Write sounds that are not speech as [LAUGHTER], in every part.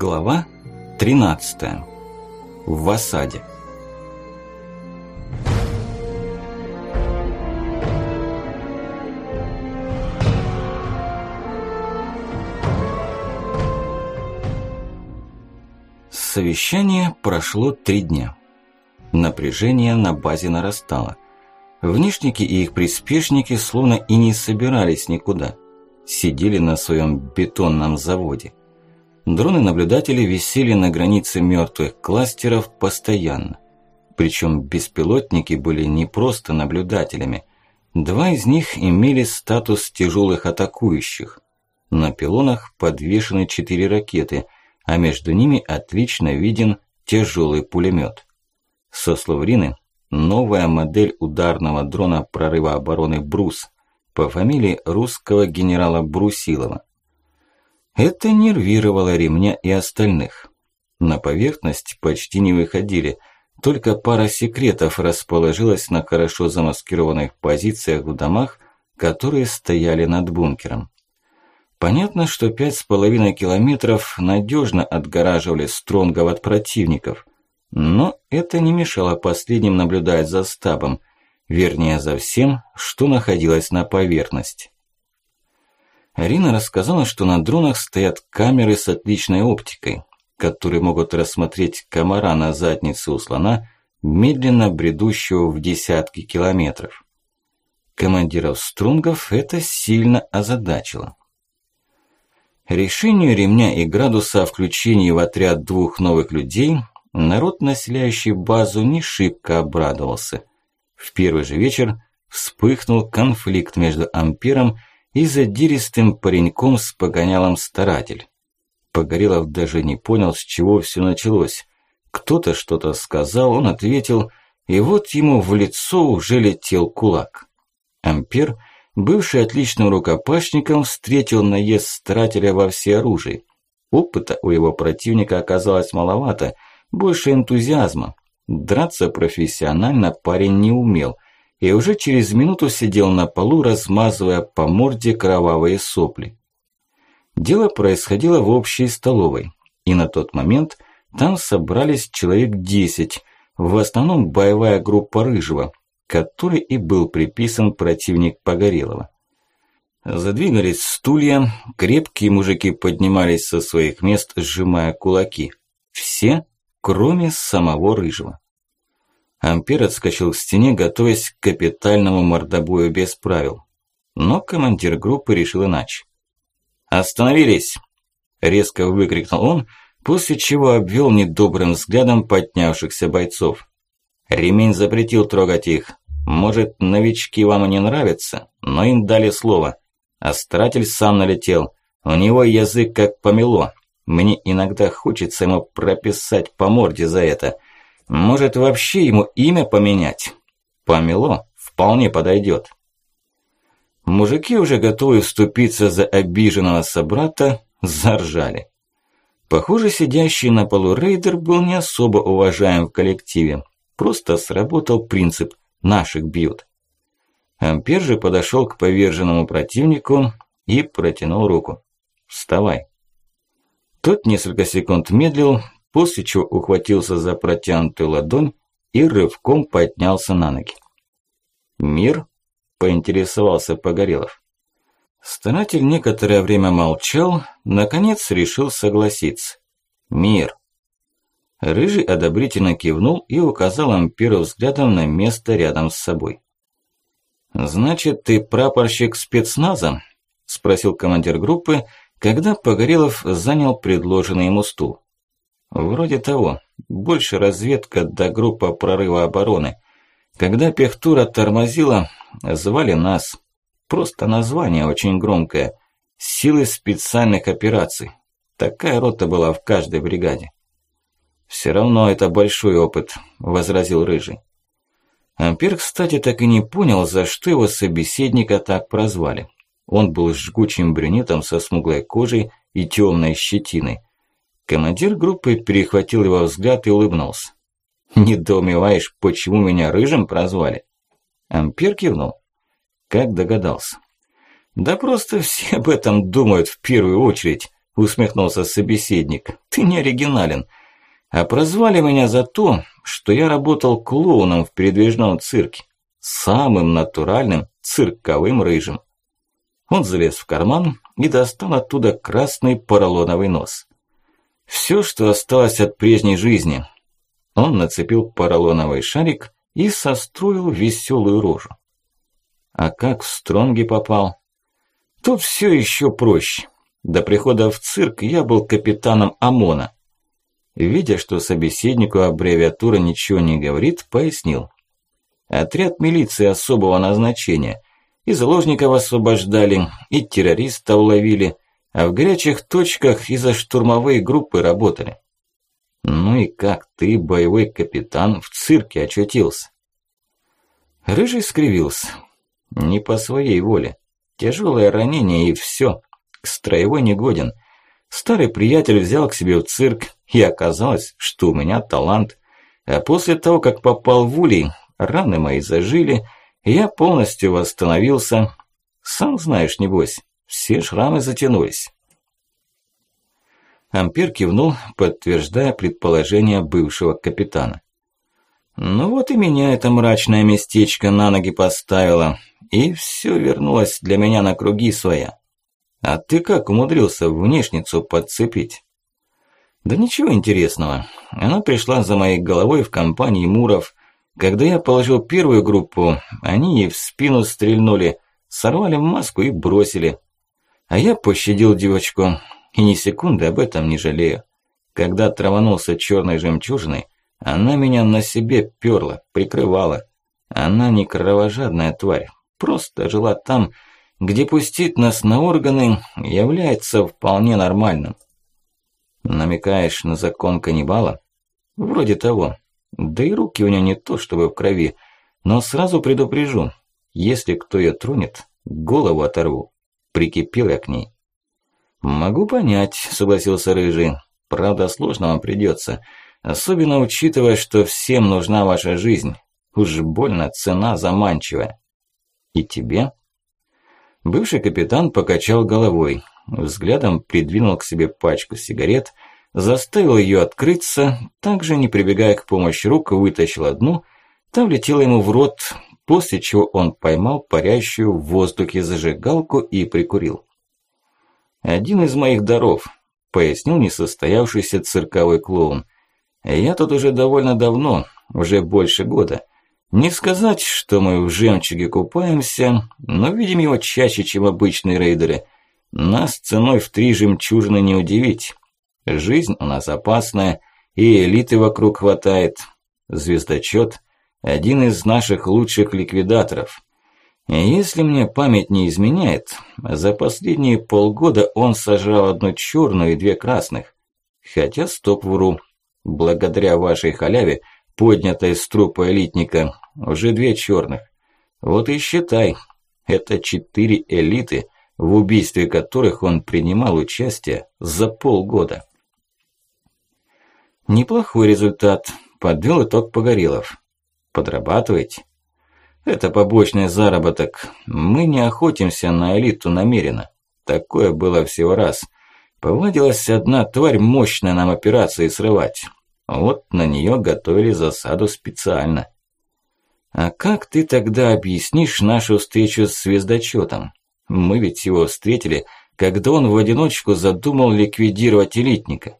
Глава 13. В осаде. Совещание прошло три дня. Напряжение на базе нарастало. Внешники и их приспешники словно и не собирались никуда. Сидели на своем бетонном заводе. Дроны-наблюдатели висели на границе мертвых кластеров постоянно. Причем беспилотники были не просто наблюдателями. Два из них имели статус тяжелых атакующих. На пилонах подвешены четыре ракеты, а между ними отлично виден тяжелый пулемет. Со слов Рины, новая модель ударного дрона прорыва обороны «Брус» по фамилии русского генерала Брусилова. Это нервировало ремня и остальных. На поверхность почти не выходили, только пара секретов расположилась на хорошо замаскированных позициях в домах, которые стояли над бункером. Понятно, что пять с половиной километров надежно отгораживали Стронгов от противников, но это не мешало последним наблюдать за стабом, вернее за всем, что находилось на поверхности. Арина рассказала, что на дронах стоят камеры с отличной оптикой, которые могут рассмотреть комара на заднице у слона, медленно бредущего в десятки километров. Командиров струнгов это сильно озадачило. Решению ремня и градуса о включении в отряд двух новых людей народ, населяющий базу, не шибко обрадовался. В первый же вечер вспыхнул конфликт между Ампером и задиристым пареньком с погонялом старатель. Погорелов даже не понял, с чего все началось. Кто-то что-то сказал, он ответил, и вот ему в лицо уже летел кулак. Ампер, бывший отличным рукопашником, встретил наезд старателя во всеоружии. Опыта у его противника оказалось маловато, больше энтузиазма. Драться профессионально парень не умел – и уже через минуту сидел на полу, размазывая по морде кровавые сопли. Дело происходило в общей столовой, и на тот момент там собрались человек десять, в основном боевая группа Рыжего, который и был приписан противник Погорелова. Задвигались стулья, крепкие мужики поднимались со своих мест, сжимая кулаки. Все, кроме самого Рыжего. Ампер отскочил к стене, готовясь к капитальному мордобою без правил. Но командир группы решил иначе. «Остановились!» – резко выкрикнул он, после чего обвел недобрым взглядом поднявшихся бойцов. «Ремень запретил трогать их. Может, новички вам и не нравятся, но им дали слово. А старатель сам налетел. У него язык как помело. Мне иногда хочется ему прописать по морде за это». Может, вообще ему имя поменять? Помело вполне подойдет. Мужики, уже готовы вступиться за обиженного собрата, заржали. Похоже, сидящий на полу рейдер был не особо уважаем в коллективе. Просто сработал принцип «наших бьют». Ампер же подошел к поверженному противнику и протянул руку. «Вставай». Тот несколько секунд медлил, после чего ухватился за протянутую ладонь и рывком поднялся на ноги. «Мир?» – поинтересовался Погорелов. Старатель некоторое время молчал, наконец решил согласиться. «Мир». Рыжий одобрительно кивнул и указал Ампиру взглядом на место рядом с собой. «Значит, ты прапорщик спецназа?» – спросил командир группы, когда Погорелов занял предложенный ему стул. Вроде того. Больше разведка до группа прорыва обороны. Когда Пехтура тормозила, звали нас. Просто название очень громкое. Силы специальных операций. Такая рота была в каждой бригаде. «Все равно это большой опыт», – возразил Рыжий. Ампер, кстати, так и не понял, за что его собеседника так прозвали. Он был жгучим брюнетом со смуглой кожей и темной щетиной. Командир группы перехватил его взгляд и улыбнулся. «Недоумеваешь, почему меня рыжим прозвали?» Ампер кивнул. Как догадался. «Да просто все об этом думают в первую очередь. усмехнулся собеседник. Ты не оригинален. А прозвали меня за то, что я работал клоуном в передвижном цирке. Самым натуральным цирковым рыжим. Он залез в карман и достал оттуда красный поролоновый нос. Все, что осталось от прежней жизни. Он нацепил поролоновый шарик и состроил веселую рожу. А как в Стронги попал? Тут все еще проще. До прихода в цирк я был капитаном ОМОНа. Видя, что собеседнику аббревиатура ничего не говорит, пояснил. Отряд милиции особого назначения. И заложников освобождали, и террористов ловили, а в горячих точках и за штурмовые группы работали. Ну и как ты, боевой капитан, в цирке очутился? Рыжий скривился. Не по своей воле. Тяжелое ранение и все. К строевой не годен. Старый приятель взял к себе в цирк, и оказалось, что у меня талант. А после того, как попал в улей, раны мои зажили, я полностью восстановился. Сам знаешь, небось, все шрамы затянулись. Ампер кивнул, подтверждая предположение бывшего капитана. Ну вот и меня это мрачное местечко на ноги поставило, и все вернулось для меня на круги своя. А ты как умудрился внешницу подцепить? Да ничего интересного. Она пришла за моей головой в компании Муров. Когда я положил первую группу, они ей в спину стрельнули, сорвали маску и бросили. А я пощадил девочку, и ни секунды об этом не жалею. Когда траванулся черной жемчужиной, она меня на себе перла, прикрывала. Она не кровожадная тварь, просто жила там, где пустить нас на органы является вполне нормальным. Намекаешь на закон каннибала? Вроде того. Да и руки у нее не то чтобы в крови, но сразу предупрежу, если кто ее тронет, голову оторву. Прикипел я к ней. Могу понять, согласился Рыжий. Правда, сложно вам придется, особенно учитывая, что всем нужна ваша жизнь. Уж больно цена заманчивая. И тебе? Бывший капитан покачал головой, взглядом придвинул к себе пачку сигарет, заставил ее открыться, также не прибегая к помощи рук, вытащил одну, та влетела ему в рот, после чего он поймал парящую в воздухе зажигалку и прикурил. «Один из моих даров», – пояснил несостоявшийся цирковой клоун. «Я тут уже довольно давно, уже больше года». Не сказать, что мы в жемчуге купаемся, но видим его чаще, чем обычные рейдеры. Нас ценой в три жемчужины не удивить. Жизнь у нас опасная, и элиты вокруг хватает. Звездочет – один из наших лучших ликвидаторов. И если мне память не изменяет, за последние полгода он сожрал одну черную и две красных. Хотя стоп вру. Благодаря вашей халяве – поднятой с трупа элитника, уже две черных. Вот и считай, это четыре элиты, в убийстве которых он принимал участие за полгода. Неплохой результат, подвел итог Погорелов. Подрабатываете? Это побочный заработок. Мы не охотимся на элиту намеренно. Такое было всего раз. Повадилась одна тварь мощная нам операции срывать. Вот на нее готовили засаду специально. А как ты тогда объяснишь нашу встречу с звездочетом? Мы ведь его встретили, когда он в одиночку задумал ликвидировать элитника.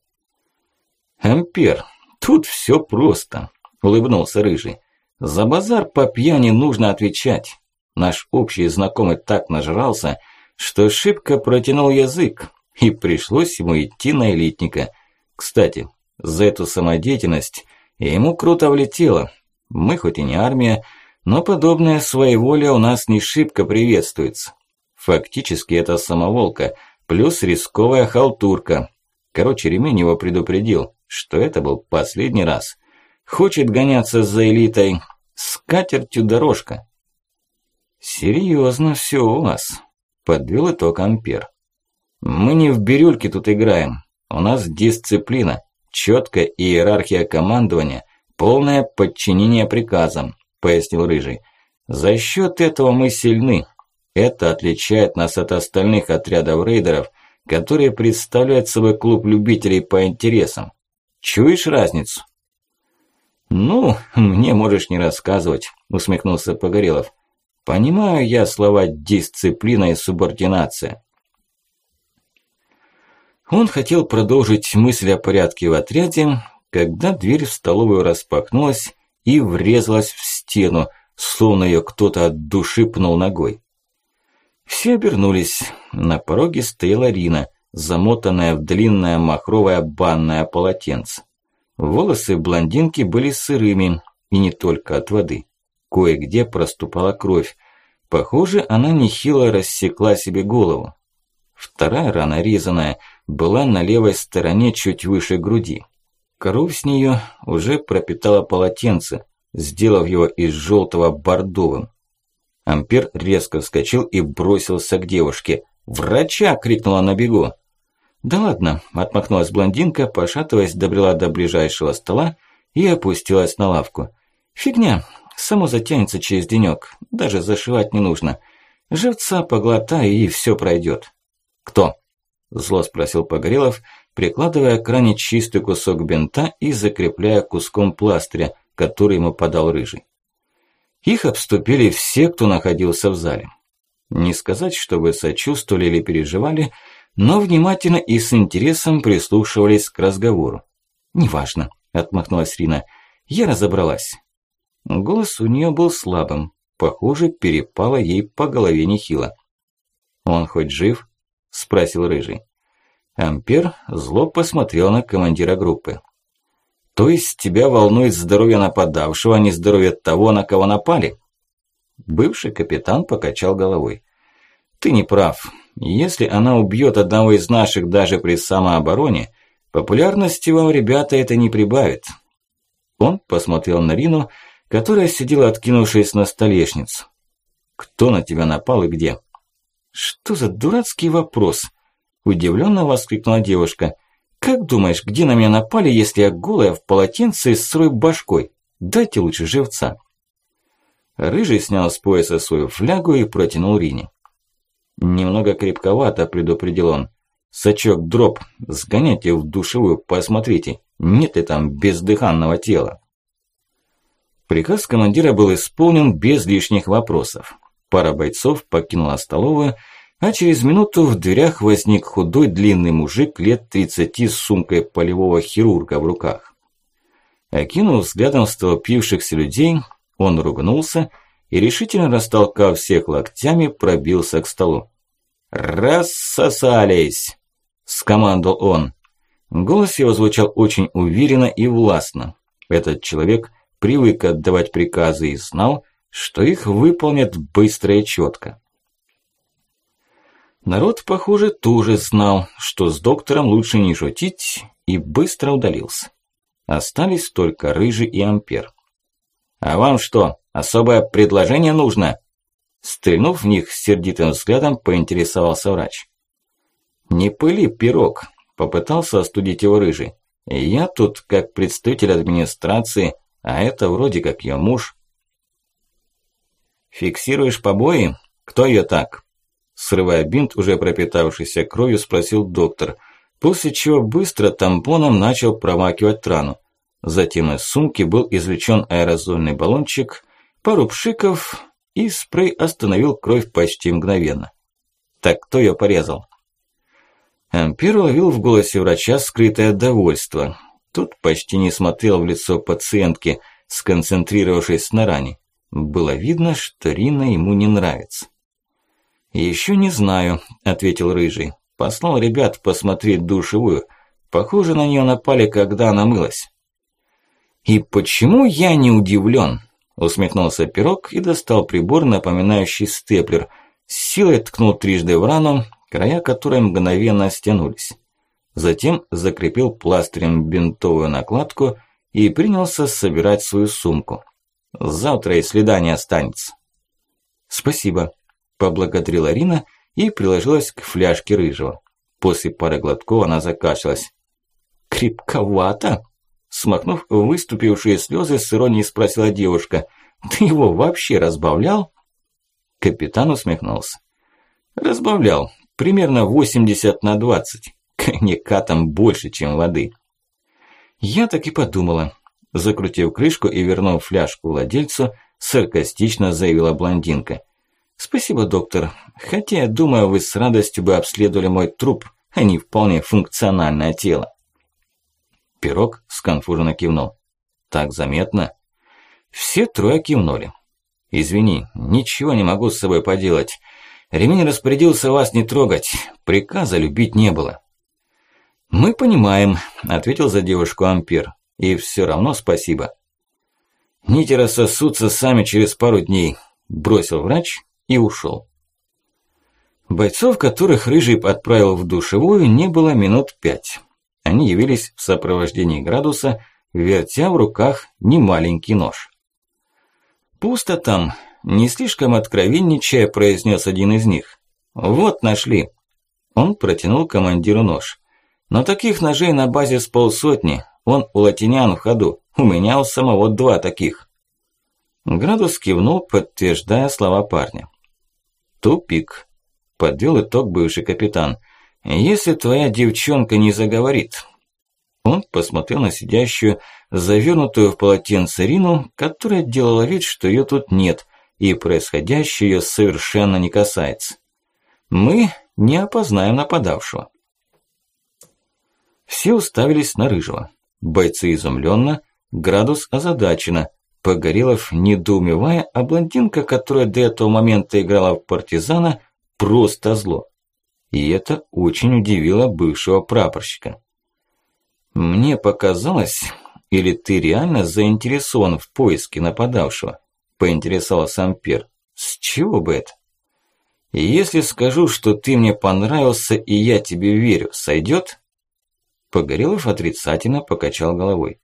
Ампер, тут все просто, улыбнулся Рыжий. За базар по пьяни нужно отвечать. Наш общий знакомый так нажрался, что шибко протянул язык, и пришлось ему идти на элитника. Кстати, за эту самодеятельность ему круто влетело. Мы хоть и не армия, но подобное своеволие у нас не шибко приветствуется. Фактически это самоволка, плюс рисковая халтурка. Короче, Ремень его предупредил, что это был последний раз. Хочет гоняться за элитой. С катертью дорожка. Серьезно все у вас, подвел итог Ампер. Мы не в бирюльке тут играем. У нас дисциплина. Четкая иерархия командования, полное подчинение приказам, пояснил Рыжий. За счет этого мы сильны. Это отличает нас от остальных отрядов рейдеров, которые представляют собой клуб любителей по интересам. Чуешь разницу? Ну, мне можешь не рассказывать, усмехнулся Погорелов. Понимаю я слова дисциплина и субординация. Он хотел продолжить мысль о порядке в отряде, когда дверь в столовую распахнулась и врезалась в стену, словно ее кто-то от души пнул ногой. Все обернулись. На пороге стояла Рина, замотанная в длинное махровое банное полотенце. Волосы блондинки были сырыми, и не только от воды. Кое-где проступала кровь. Похоже, она нехило рассекла себе голову. Вторая рана резаная была на левой стороне чуть выше груди. Кровь с нее уже пропитала полотенце, сделав его из желтого бордовым. Ампер резко вскочил и бросился к девушке. «Врача!» – крикнула на бегу. «Да ладно», – отмахнулась блондинка, пошатываясь, добрела до ближайшего стола и опустилась на лавку. «Фигня, само затянется через денёк, даже зашивать не нужно. Живца поглотай и всё пройдёт». «Кто?» – зло спросил Погорелов, прикладывая к ране чистый кусок бинта и закрепляя куском пластыря, который ему подал рыжий. Их обступили все, кто находился в зале. Не сказать, чтобы сочувствовали или переживали, но внимательно и с интересом прислушивались к разговору. «Неважно», – отмахнулась Рина, – «я разобралась». Голос у нее был слабым, похоже, перепало ей по голове нехило. «Он хоть жив?» – спросил Рыжий. Ампер зло посмотрел на командира группы. То есть тебя волнует здоровье нападавшего, а не здоровье того, на кого напали? Бывший капитан покачал головой. Ты не прав. Если она убьет одного из наших даже при самообороне, популярности вам, ребята, это не прибавит. Он посмотрел на Рину, которая сидела, откинувшись на столешницу. Кто на тебя напал и где? Что за дурацкий вопрос? Удивленно воскликнула девушка. Как думаешь, где на меня напали, если я голая в полотенце с сырой башкой? Дайте лучше живца. Рыжий снял с пояса свою флягу и протянул Рине. Немного крепковато, предупредил он. Сачок дроп, сгоняйте в душевую, посмотрите, нет ли там бездыханного тела. Приказ командира был исполнен без лишних вопросов. Пара бойцов покинула столовую, а через минуту в дверях возник худой длинный мужик лет 30 с сумкой полевого хирурга в руках. Окинув взглядом столпившихся людей, он ругнулся и, решительно растолкав всех локтями, пробился к столу. «Рассосались!» – скомандовал он. Голос его звучал очень уверенно и властно. Этот человек привык отдавать приказы и знал, что их выполнят быстро и четко. Народ, похоже, тоже знал, что с доктором лучше не шутить, и быстро удалился. Остались только Рыжий и Ампер. «А вам что, особое предложение нужно?» Стрельнув в них сердитым взглядом, поинтересовался врач. «Не пыли, пирог», – попытался остудить его Рыжий. «Я тут как представитель администрации, а это вроде как ее муж». «Фиксируешь побои? Кто ее так?» Срывая бинт, уже пропитавшийся кровью, спросил доктор, после чего быстро тампоном начал промакивать рану. Затем из сумки был извлечен аэрозольный баллончик, пару пшиков, и спрей остановил кровь почти мгновенно. Так кто ее порезал? Ампер уловил в голосе врача скрытое довольство. Тот почти не смотрел в лицо пациентки, сконцентрировавшись на ране. Было видно, что Рина ему не нравится. «Еще не знаю», – ответил Рыжий. «Послал ребят посмотреть душевую. Похоже, на нее напали, когда она мылась». «И почему я не удивлен?» – усмехнулся Пирог и достал прибор, напоминающий степлер. С силой ткнул трижды в рану, края которой мгновенно стянулись. Затем закрепил пластырем бинтовую накладку и принялся собирать свою сумку. «Завтра и следа не останется». «Спасибо», поблагодарила Рина и приложилась к фляжке рыжего. После пары глотков она закашлялась. «Крепковато?» Смахнув выступившие слезы, с иронией спросила девушка. «Ты его вообще разбавлял?» Капитан усмехнулся. «Разбавлял. примерно 80 на 20. Коньяка там больше, чем воды. Я так и подумала. Закрутив крышку и вернув фляжку владельцу, саркастично заявила блондинка. «Спасибо, доктор. Хотя, думаю, вы с радостью бы обследовали мой труп, а не вполне функциональное тело». Пирог сконфуженно кивнул. «Так заметно?» Все трое кивнули. «Извини, ничего не могу с собой поделать. Ремень распорядился вас не трогать, приказа любить не было». «Мы понимаем», – ответил за девушку Ампер. «И все равно спасибо». «Нити рассосутся сами через пару дней», – бросил врач и ушел. Бойцов, которых Рыжий отправил в душевую, не было минут пять. Они явились в сопровождении градуса, вертя в руках немаленький нож. «Пусто там», – не слишком откровенничая, произнес один из них. «Вот нашли». Он протянул командиру нож. Но таких ножей на базе с полсотни. Он у латинян в ходу. У меня у самого два таких. Градус кивнул, подтверждая слова парня. Тупик. Подвел итог бывший капитан. Если твоя девчонка не заговорит. Он посмотрел на сидящую, завернутую в полотенце Рину, которая делала вид, что ее тут нет, и происходящее ее совершенно не касается. Мы не опознаем нападавшего. Все уставились на Рыжего. Бойцы изумленно, Градус озадаченно, Погорелов недоумевая, а блондинка, которая до этого момента играла в партизана, просто зло. И это очень удивило бывшего прапорщика. «Мне показалось, или ты реально заинтересован в поиске нападавшего?» – поинтересовался Ампер. «С чего бы это?» «Если скажу, что ты мне понравился и я тебе верю, сойдет?» Погорелов отрицательно покачал головой.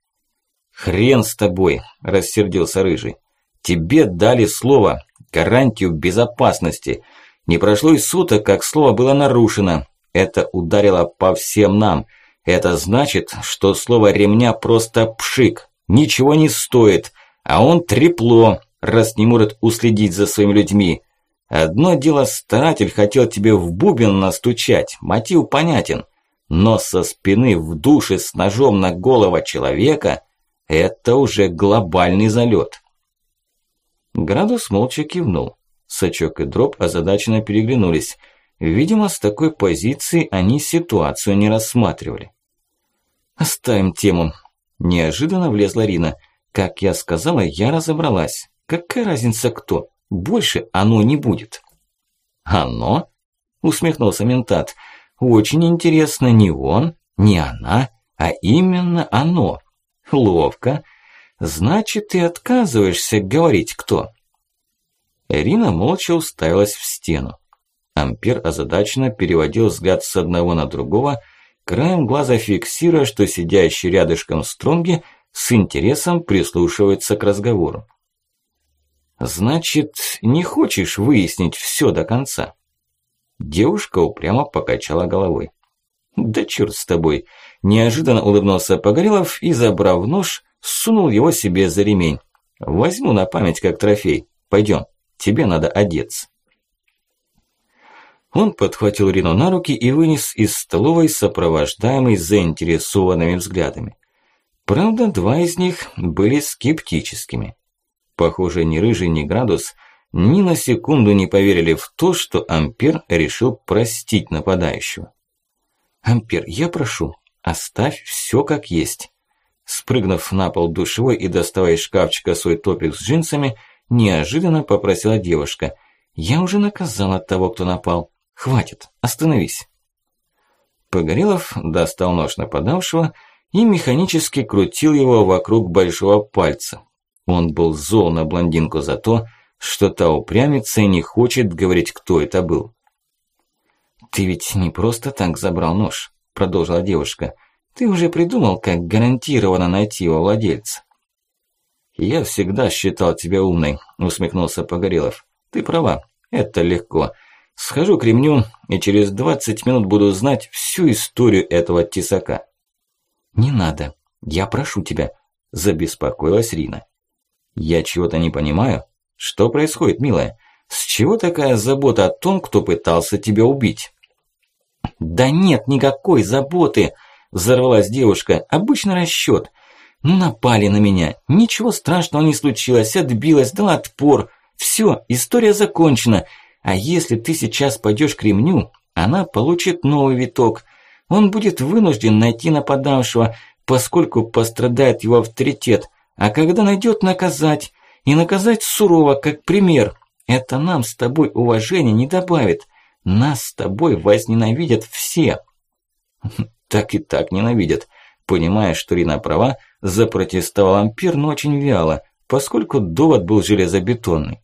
«Хрен с тобой!» – рассердился Рыжий. «Тебе дали слово, гарантию безопасности. Не прошло и суток, как слово было нарушено. Это ударило по всем нам. Это значит, что слово ремня просто пшик, ничего не стоит, а он трепло, раз не может уследить за своими людьми. Одно дело старатель хотел тебе в бубен настучать, мотив понятен». Но со спины в душе с ножом на голову человека – это уже глобальный залет. Градус молча кивнул. Сачок и Дроп озадаченно переглянулись. Видимо, с такой позиции они ситуацию не рассматривали. «Оставим тему». Неожиданно влезла Рина. «Как я сказала, я разобралась. Какая разница кто? Больше оно не будет». «Оно?» – усмехнулся ментат – очень интересно не он, не она, а именно оно. Ловко. Значит, ты отказываешься говорить кто? Ирина молча уставилась в стену. Ампер озадаченно переводил взгляд с одного на другого, краем глаза фиксируя, что сидящий рядышком Стронги с интересом прислушивается к разговору. «Значит, не хочешь выяснить все до конца?» Девушка упрямо покачала головой. «Да черт с тобой!» Неожиданно улыбнулся Погорелов и, забрав нож, сунул его себе за ремень. «Возьму на память как трофей. Пойдем, тебе надо одеться». Он подхватил Рину на руки и вынес из столовой, сопровождаемый заинтересованными взглядами. Правда, два из них были скептическими. Похоже, ни Рыжий, ни Градус ни на секунду не поверили в то, что Ампер решил простить нападающего. «Ампер, я прошу, оставь все как есть». Спрыгнув на пол душевой и доставая из шкафчика свой топик с джинсами, неожиданно попросила девушка. «Я уже наказала того, кто напал. Хватит, остановись». Погорелов достал нож нападавшего и механически крутил его вокруг большого пальца. Он был зол на блондинку за то, что та упрямится и не хочет говорить, кто это был. «Ты ведь не просто так забрал нож», – продолжила девушка. «Ты уже придумал, как гарантированно найти его владельца». «Я всегда считал тебя умной», – усмехнулся Погорелов. «Ты права, это легко. Схожу к ремню и через 20 минут буду знать всю историю этого тесака». «Не надо, я прошу тебя», – забеспокоилась Рина. «Я чего-то не понимаю», что происходит, милая? С чего такая забота о том, кто пытался тебя убить? Да нет никакой заботы, взорвалась девушка. Обычный расчет. Ну напали на меня. Ничего страшного не случилось. Отбилась, дала отпор. Все, история закончена. А если ты сейчас пойдешь к ремню, она получит новый виток. Он будет вынужден найти нападавшего, поскольку пострадает его авторитет. А когда найдет, наказать. И наказать сурово, как пример. Это нам с тобой уважения не добавит. Нас с тобой возненавидят все. [LAUGHS] Так и так ненавидят. Понимая, что Рина права, запротестовал Ампер, но очень вяло, поскольку довод был железобетонный.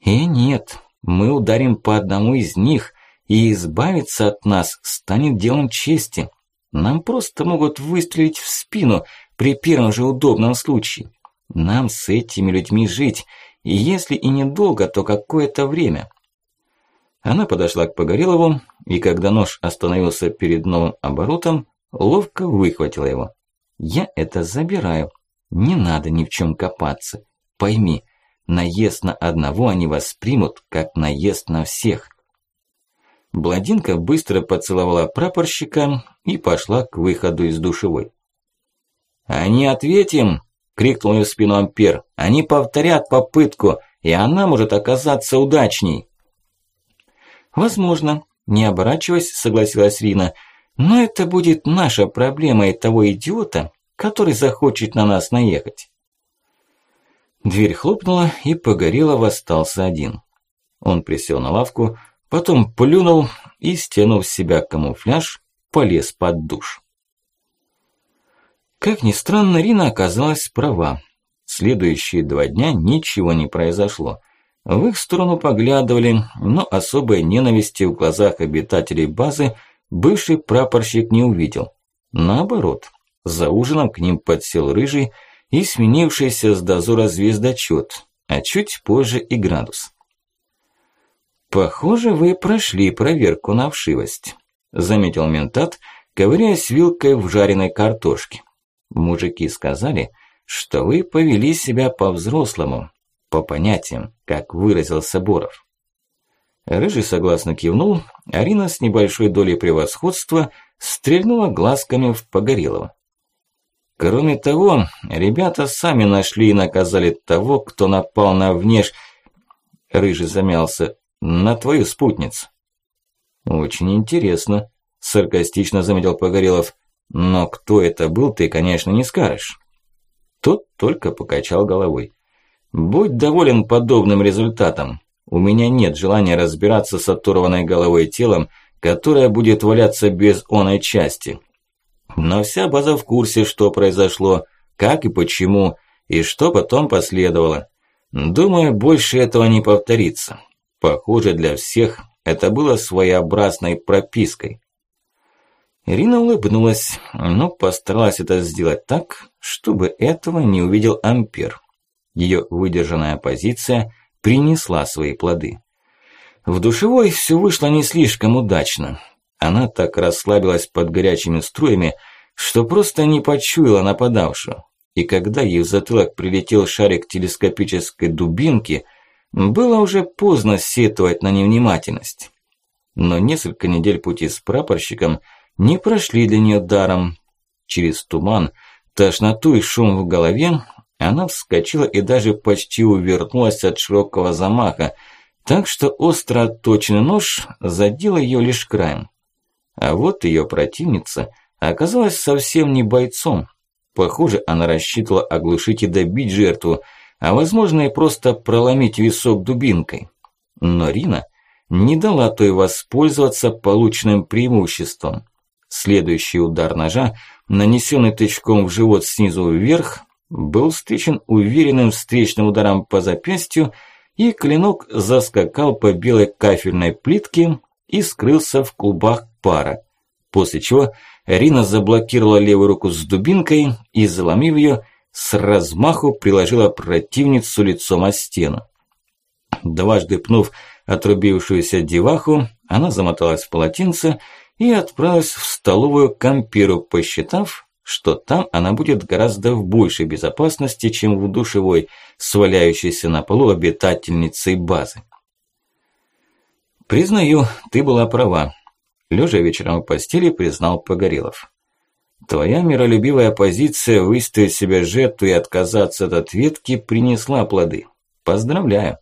И нет, мы ударим по одному из них, и избавиться от нас станет делом чести. Нам просто могут выстрелить в спину при первом же удобном случае. Нам с этими людьми жить, и если и недолго, то какое-то время. Она подошла к Погорелову, и когда нож остановился перед новым оборотом, ловко выхватила его. «Я это забираю. Не надо ни в чем копаться. Пойми, наезд на одного они воспримут, как наезд на всех». Бладинка быстро поцеловала прапорщика и пошла к выходу из душевой. «Они ответим!» – крикнул ее в спину Ампер. «Они повторят попытку, и она может оказаться удачней!» «Возможно», – не оборачиваясь, согласилась Рина. «Но это будет наша проблема и того идиота, который захочет на нас наехать». Дверь хлопнула, и Погорелов остался один. Он присел на лавку, потом плюнул и, стянув с себя камуфляж, полез под душ. Как ни странно, Рина оказалась права. Следующие два дня ничего не произошло. В их сторону поглядывали, но особой ненависти в глазах обитателей базы бывший прапорщик не увидел. Наоборот, за ужином к ним подсел рыжий и сменившийся с дозора звездочет, а чуть позже и градус. «Похоже, вы прошли проверку на вшивость», – заметил ментат, ковыряясь вилкой в жареной картошке. «Мужики сказали, что вы повели себя по-взрослому, по понятиям, как выразился Боров. Рыжий согласно кивнул, Арина с небольшой долей превосходства стрельнула глазками в Погорелого. Кроме того, ребята сами нашли и наказали того, кто напал на внеш... Рыжий замялся. На твою спутницу. Очень интересно, саркастично заметил Погорелов. Но кто это был, ты, конечно, не скажешь. Тот только покачал головой. Будь доволен подобным результатом. У меня нет желания разбираться с оторванной головой и телом, которое будет валяться без оной части. Но вся база в курсе, что произошло, как и почему, и что потом последовало. Думаю, больше этого не повторится. Похоже, для всех это было своеобразной пропиской. Ирина улыбнулась, но постаралась это сделать так, чтобы этого не увидел Ампер. Ее выдержанная позиция принесла свои плоды. В душевой все вышло не слишком удачно. Она так расслабилась под горячими струями, что просто не почуяла нападавшую. И когда ей в затылок прилетел шарик телескопической дубинки, было уже поздно сетовать на невнимательность. Но несколько недель пути с прапорщиком не прошли для нее даром. Через туман, тошноту и шум в голове она вскочила и даже почти увернулась от широкого замаха, так что остро отточенный нож задел ее лишь краем. А вот ее противница оказалась совсем не бойцом. Похоже, она рассчитывала оглушить и добить жертву, а возможно и просто проломить висок дубинкой. Но Рина не дала той воспользоваться полученным преимуществом. Следующий удар ножа, нанесенный тычком в живот снизу вверх, был встречен уверенным встречным ударом по запястью, и клинок заскакал по белой кафельной плитке и скрылся в клубах пара, после чего Рина заблокировала левую руку с дубинкой и, заломив ее, с размаху приложила противницу лицом о стену. Дважды пнув отрубившуюся деваху, она замоталась в полотенце и отправилась в столовую к ампиру, посчитав, что там она будет гораздо в большей безопасности, чем в душевой, сваляющейся на полу обитательницей базы. «Признаю, ты была права», Лежа вечером в постели, признал Погорелов. Твоя миролюбивая позиция выставить себя жертву и отказаться от ответки принесла плоды. Поздравляю.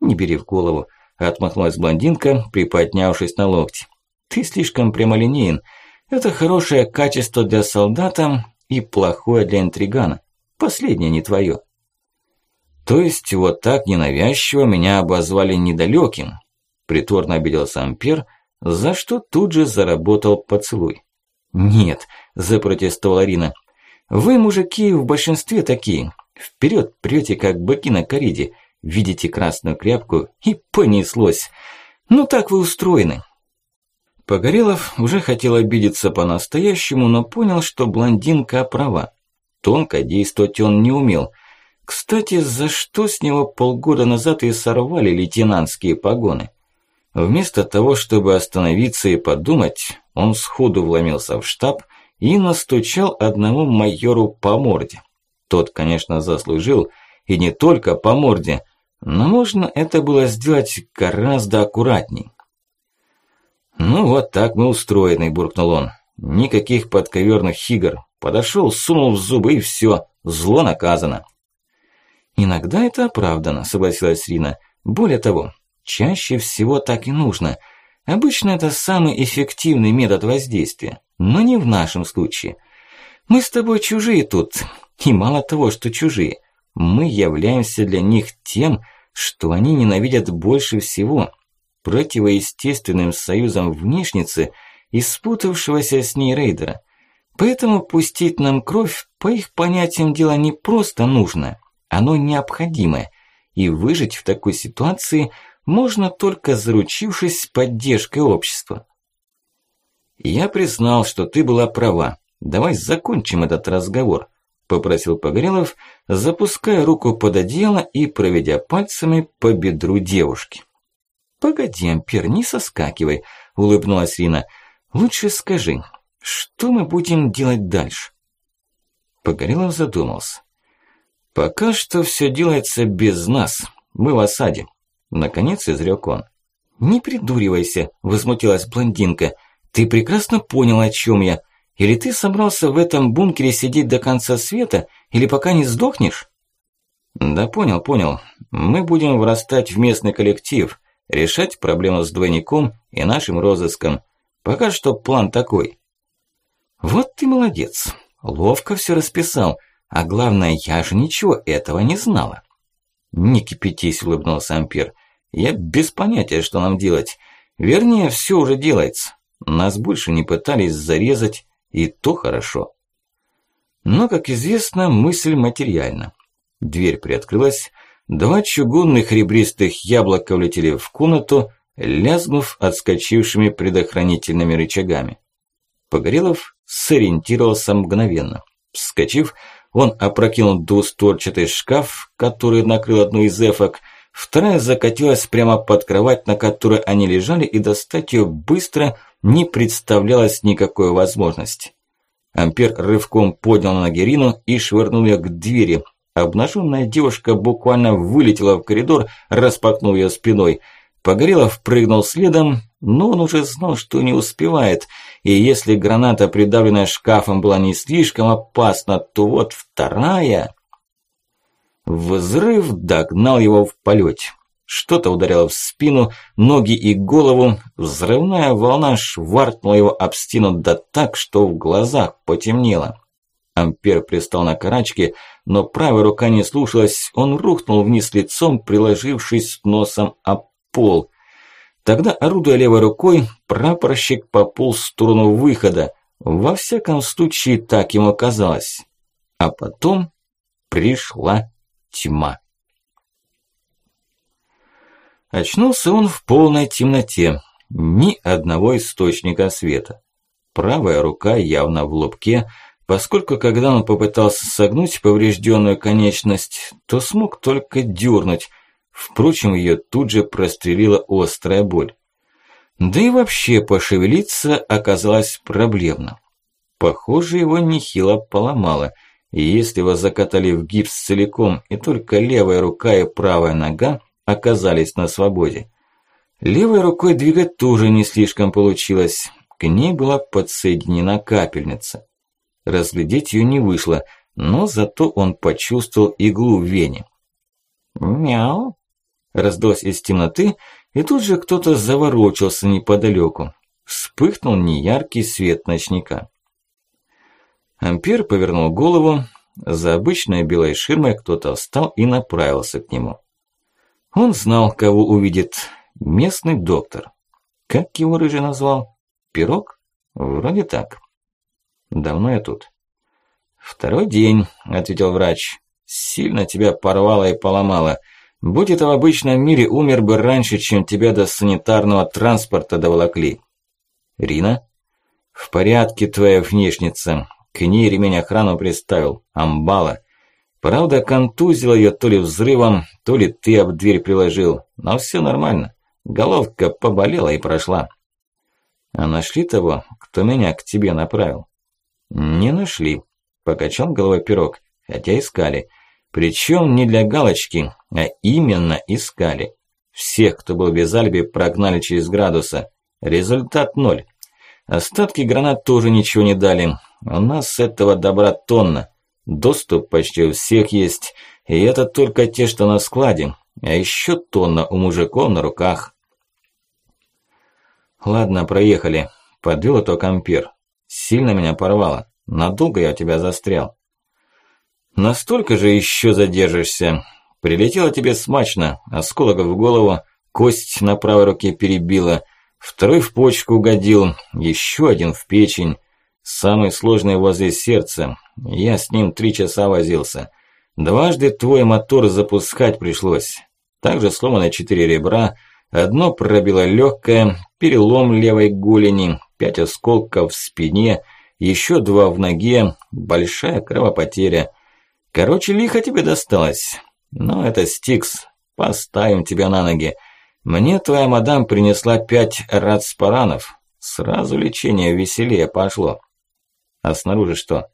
Не бери в голову, отмахнулась блондинка, приподнявшись на локти. Ты слишком прямолинеен. Это хорошее качество для солдата и плохое для интригана. Последнее не твое. То есть вот так ненавязчиво меня обозвали недалёким. Притворно обиделся Ампер, за что тут же заработал поцелуй. «Нет», – запротестовала Рина. «Вы, мужики, в большинстве такие. Вперед прете, как быки на кориде, видите красную кряпку и понеслось. Ну так вы устроены». Погорелов уже хотел обидеться по-настоящему, но понял, что блондинка права. Тонко действовать он не умел. Кстати, за что с него полгода назад и сорвали лейтенантские погоны? Вместо того, чтобы остановиться и подумать, он сходу вломился в штаб и настучал одному майору по морде. Тот, конечно, заслужил, и не только по морде, но можно это было сделать гораздо аккуратней. «Ну вот так мы устроены», – буркнул он. «Никаких подковерных игр. Подошел, сунул в зубы и все. Зло наказано». «Иногда это оправдано», – согласилась Рина. «Более того, чаще всего так и нужно – Обычно это самый эффективный метод воздействия, но не в нашем случае. Мы с тобой чужие тут, и мало того, что чужие, мы являемся для них тем, что они ненавидят больше всего, противоестественным союзом внешницы и спутавшегося с ней рейдера. Поэтому пустить нам кровь, по их понятиям, дело не просто нужно, оно необходимое, и выжить в такой ситуации – можно только заручившись поддержкой общества. «Я признал, что ты была права. Давай закончим этот разговор», – попросил Погорелов, запуская руку под одеяло и проведя пальцами по бедру девушки. «Погоди, Ампер, не соскакивай», – улыбнулась Рина. «Лучше скажи, что мы будем делать дальше?» Погорелов задумался. «Пока что все делается без нас. Мы в осаде. Наконец изрёк он. «Не придуривайся», – возмутилась блондинка. «Ты прекрасно понял, о чём я. Или ты собрался в этом бункере сидеть до конца света, или пока не сдохнешь?» «Да понял, понял. Мы будем врастать в местный коллектив, решать проблему с двойником и нашим розыском. Пока что план такой». «Вот ты молодец. Ловко всё расписал. А главное, я же ничего этого не знала». «Не кипятись», – улыбнулся Ампер. «Я без понятия, что нам делать. Вернее, все уже делается. Нас больше не пытались зарезать, и то хорошо». Но, как известно, мысль материальна. Дверь приоткрылась, два чугунных ребристых яблока влетели в комнату, лязгнув отскочившими предохранительными рычагами. Погорелов сориентировался мгновенно. Вскочив, он опрокинул двустворчатый шкаф, который накрыл одну из эфок. Вторая закатилась прямо под кровать, на которой они лежали, и достать ее быстро не представлялось никакой возможности. Ампер рывком поднял на Герину и швырнул ее к двери. Обнаженная девушка буквально вылетела в коридор, распахнув ее спиной – Погорелов прыгнул следом, но он уже знал, что не успевает, и если граната, придавленная шкафом, была не слишком опасна, то вот вторая... Взрыв догнал его в полете. Что-то ударило в спину, ноги и голову. Взрывная волна шваркнула его об стену да так, что в глазах потемнело. Ампер пристал на карачке, но правая рука не слушалась, он рухнул вниз лицом, приложившись носом об пол. Тогда, орудуя левой рукой, прапорщик пополз в сторону выхода. Во всяком случае, так ему казалось. А потом пришла тьма. Очнулся он в полной темноте. Ни одного источника света. Правая рука явно в лобке, поскольку когда он попытался согнуть поврежденную конечность, то смог только дернуть, Впрочем, ее тут же прострелила острая боль. Да и вообще пошевелиться оказалось проблемно. Похоже, его нехило поломало, и если его закатали в гипс целиком, и только левая рука и правая нога оказались на свободе. Левой рукой двигать тоже не слишком получилось. К ней была подсоединена капельница. Разглядеть ее не вышло, но зато он почувствовал иглу в вене. «Мяу!» Раздалось из темноты, и тут же кто-то заворочился неподалеку. Вспыхнул неяркий свет ночника. Ампер повернул голову. За обычной белой ширмой кто-то встал и направился к нему. Он знал, кого увидит. Местный доктор. Как его рыжий назвал? Пирог? Вроде так. Давно я тут. Второй день, ответил врач. Сильно тебя порвало и поломало. Будь это в обычном мире, умер бы раньше, чем тебя до санитарного транспорта доволокли. Рина? В порядке твоя внешница. К ней ремень охрану приставил. Амбала. Правда, контузила ее то ли взрывом, то ли ты об дверь приложил. Но все нормально. Головка поболела и прошла. А нашли того, кто меня к тебе направил? Не нашли. Покачал головой пирог, хотя искали. Причем не для галочки, а именно искали. Всех, кто был без альби, прогнали через градуса. Результат ноль. Остатки гранат тоже ничего не дали. У нас с этого добра тонна. Доступ почти у всех есть. И это только те, что на складе. А еще тонна у мужиков на руках. Ладно, проехали. Подвел итог ампер. Сильно меня порвало. Надолго я у тебя застрял. Настолько же еще задержишься. Прилетело тебе смачно, осколок в голову, кость на правой руке перебила, второй в почку угодил, еще один в печень. Самый сложный возле сердца. Я с ним три часа возился. Дважды твой мотор запускать пришлось. Также сломано четыре ребра, одно пробило легкое, перелом левой голени, пять осколков в спине, еще два в ноге, большая кровопотеря. Короче, лихо тебе досталось. Но это Стикс. Поставим тебя на ноги. Мне твоя мадам принесла пять рацпаранов. Сразу лечение веселее пошло. А снаружи что?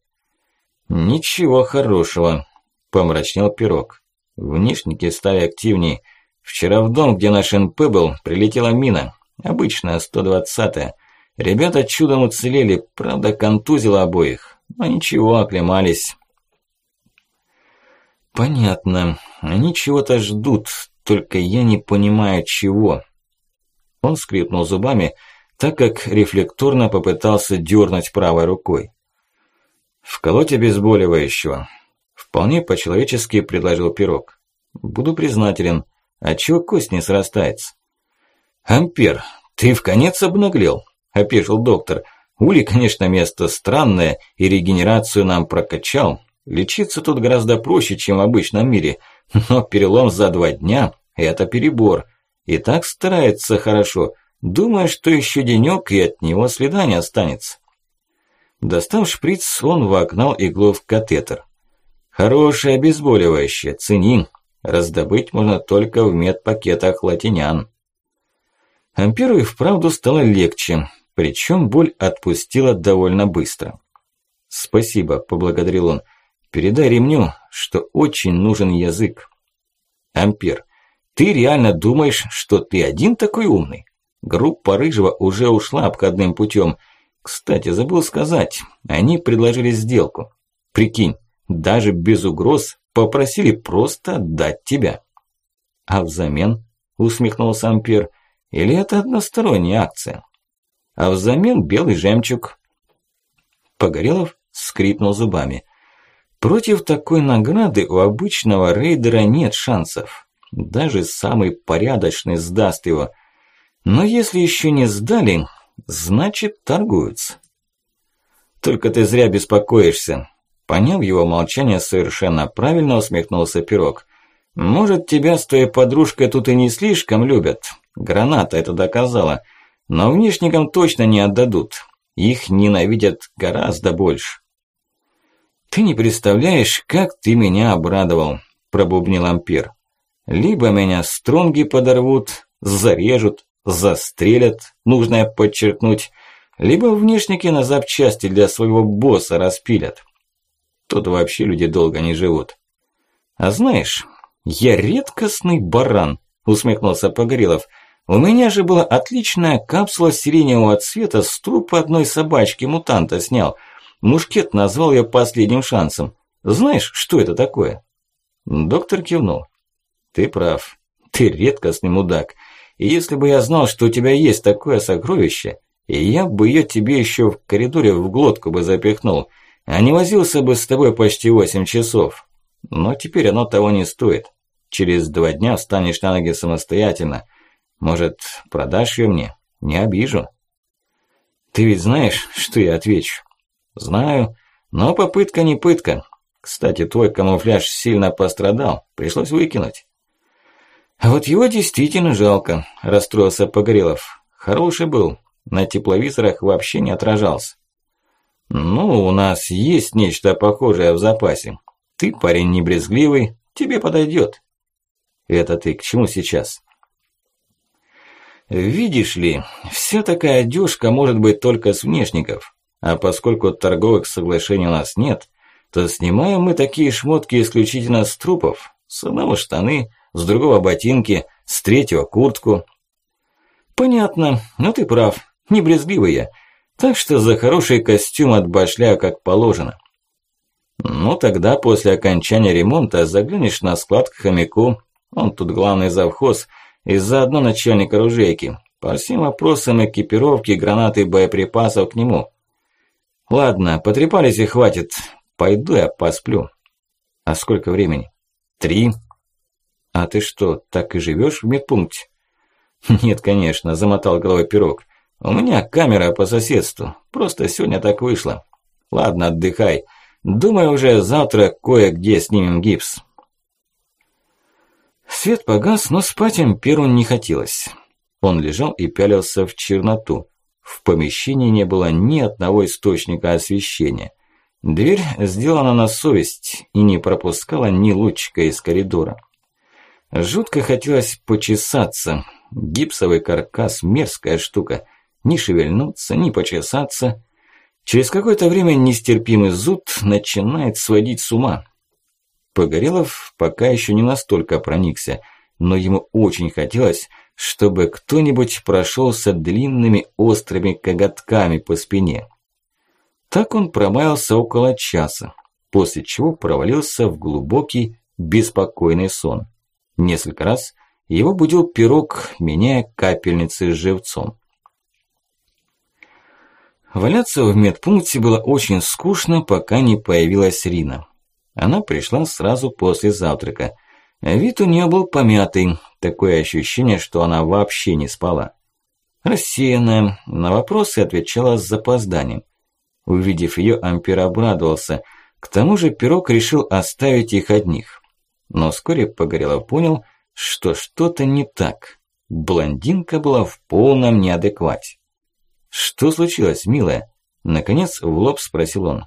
Ничего хорошего, помрачнел пирог. Внешники стали активнее. Вчера в дом, где наш НП был, прилетела мина. Обычная, 120-я. Ребята чудом уцелели, правда, контузило обоих. Но ничего, оклемались. Понятно. Они чего-то ждут, только я не понимаю чего. Он скрипнул зубами, так как рефлекторно попытался дернуть правой рукой. «Вколоть обезболивающего». Вполне по-человечески предложил пирог. «Буду признателен. А чего кость не срастается?» «Ампер, ты в конец обнаглел?» – опешил доктор. «Ули, конечно, место странное, и регенерацию нам прокачал. Лечиться тут гораздо проще, чем в обычном мире, но перелом за два дня – это перебор. И так старается хорошо, думая, что еще денек и от него следа не останется». Достав шприц, он вогнал иглу в катетер. «Хорошее обезболивающее, цени. Раздобыть можно только в медпакетах латинян». Амперу и вправду стало легче, причем боль отпустила довольно быстро. «Спасибо», – поблагодарил он. «Передай ремню, что очень нужен язык». «Ампер, ты реально думаешь, что ты один такой умный? Группа Рыжего уже ушла обходным путем. Кстати, забыл сказать, они предложили сделку. Прикинь, даже без угроз попросили просто отдать тебя». «А взамен?» – усмехнулся Ампер – или это односторонняя акция? А взамен белый жемчуг. Погорелов скрипнул зубами. Против такой награды у обычного рейдера нет шансов. Даже самый порядочный сдаст его. Но если еще не сдали, значит торгуются. Только ты зря беспокоишься. Поняв его молчание, совершенно правильно усмехнулся Пирог. Может, тебя с твоей подружкой тут и не слишком любят, Граната это доказала. Но внешникам точно не отдадут. Их ненавидят гораздо больше. «Ты не представляешь, как ты меня обрадовал», – пробубнил Ампер. «Либо меня стронги подорвут, зарежут, застрелят, нужно подчеркнуть, либо внешники на запчасти для своего босса распилят. Тут вообще люди долго не живут. А знаешь, я редкостный баран», – усмехнулся Погорелов – У меня же была отличная капсула сиреневого цвета с трупа одной собачки-мутанта снял. Мушкет назвал я последним шансом. Знаешь, что это такое?» Доктор кивнул. «Ты прав. Ты редкостный мудак. И если бы я знал, что у тебя есть такое сокровище, я бы ее тебе еще в коридоре в глотку бы запихнул, а не возился бы с тобой почти восемь часов. Но теперь оно того не стоит. Через два дня встанешь на ноги самостоятельно. Может, продашь ее мне? Не обижу. Ты ведь знаешь, что я отвечу? Знаю, но попытка не пытка. Кстати, твой камуфляж сильно пострадал, пришлось выкинуть. А вот его действительно жалко, расстроился Погорелов. Хороший был, на тепловизорах вообще не отражался. Ну, у нас есть нечто похожее в запасе. Ты парень не брезгливый, тебе подойдет. Это ты к чему сейчас? Видишь ли, вся такая одежка может быть только с внешников. А поскольку торговых соглашений у нас нет, то снимаем мы такие шмотки исключительно с трупов. С одного штаны, с другого ботинки, с третьего куртку. Понятно, но ты прав, не брезгливый я. Так что за хороший костюм отбашляю как положено. Ну тогда после окончания ремонта заглянешь на склад к хомяку. Он тут главный завхоз и заодно начальник оружейки. По всем вопросам экипировки, гранаты боеприпасов к нему. Ладно, потрепались и хватит. Пойду я посплю. А сколько времени? Три. А ты что, так и живешь в медпункте? [LAUGHS] Нет, конечно, замотал головой пирог. У меня камера по соседству. Просто сегодня так вышло. Ладно, отдыхай. Думаю, уже завтра кое-где снимем гипс. Свет погас, но спать Амперу не хотелось. Он лежал и пялился в черноту. В помещении не было ни одного источника освещения. Дверь сделана на совесть и не пропускала ни лучика из коридора. Жутко хотелось почесаться. Гипсовый каркас – мерзкая штука. Ни шевельнуться, ни почесаться. Через какое-то время нестерпимый зуд начинает сводить с ума. Погорелов пока еще не настолько проникся, но ему очень хотелось, чтобы кто-нибудь прошелся длинными острыми коготками по спине. Так он промаялся около часа, после чего провалился в глубокий, беспокойный сон. Несколько раз его будил пирог, меняя капельницы с живцом. Валяться в медпункте было очень скучно, пока не появилась Рина. Она пришла сразу после завтрака. Вид у нее был помятый, такое ощущение, что она вообще не спала. Рассеянная, на вопросы отвечала с запозданием. Увидев ее, Ампер обрадовался. К тому же Пирог решил оставить их одних. Но вскоре Погорелов понял, что что-то не так. Блондинка была в полном неадеквате. «Что случилось, милая?» Наконец в лоб спросил он.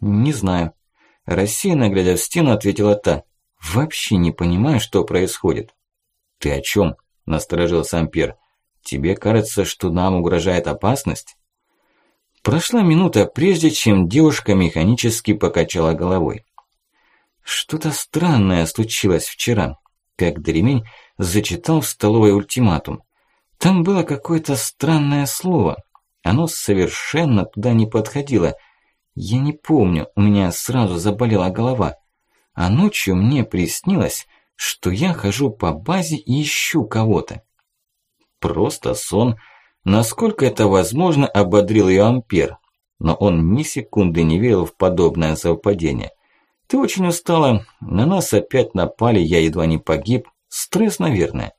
«Не знаю». Рассеянно глядя в стену, ответила та. «Вообще не понимаю, что происходит». «Ты о чем? насторожился Ампер. «Тебе кажется, что нам угрожает опасность?» Прошла минута, прежде чем девушка механически покачала головой. Что-то странное случилось вчера, как Дремень зачитал в столовой ультиматум. Там было какое-то странное слово, оно совершенно туда не подходило. Я не помню, у меня сразу заболела голова. А ночью мне приснилось, что я хожу по базе и ищу кого-то. Просто сон. Насколько это возможно, ободрил ее Ампер. Но он ни секунды не верил в подобное совпадение. Ты очень устала, на нас опять напали, я едва не погиб. Стресс, наверное.